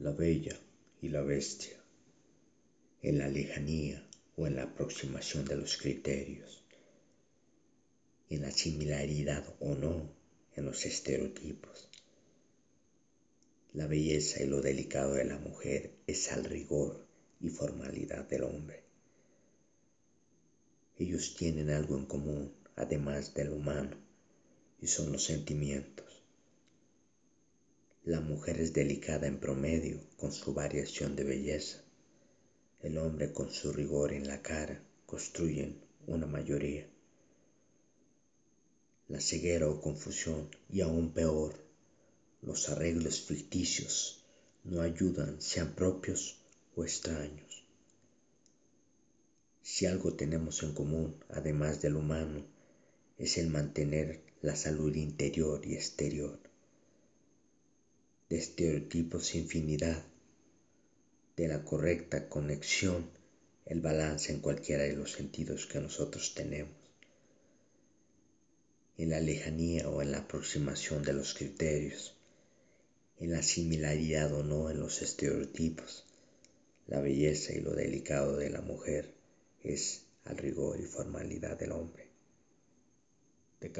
la bella y la bestia, en la lejanía o en la aproximación de los criterios, en la similaridad o no en los estereotipos. La belleza y lo delicado de la mujer es al rigor y formalidad del hombre. Ellos tienen algo en común, además del humano, y son los sentimientos. La mujer es delicada en promedio con su variación de belleza. El hombre con su rigor en la cara construyen una mayoría. La ceguera o confusión y aún peor, los arreglos ficticios no ayudan sean propios o extraños. Si algo tenemos en común, además del humano, es el mantener la salud interior y exterior de estereotipos infinidad, de la correcta conexión, el balance en cualquiera de los sentidos que nosotros tenemos, en la lejanía o en la aproximación de los criterios, en la similaridad o no en los estereotipos, la belleza y lo delicado de la mujer es al rigor y formalidad del hombre. De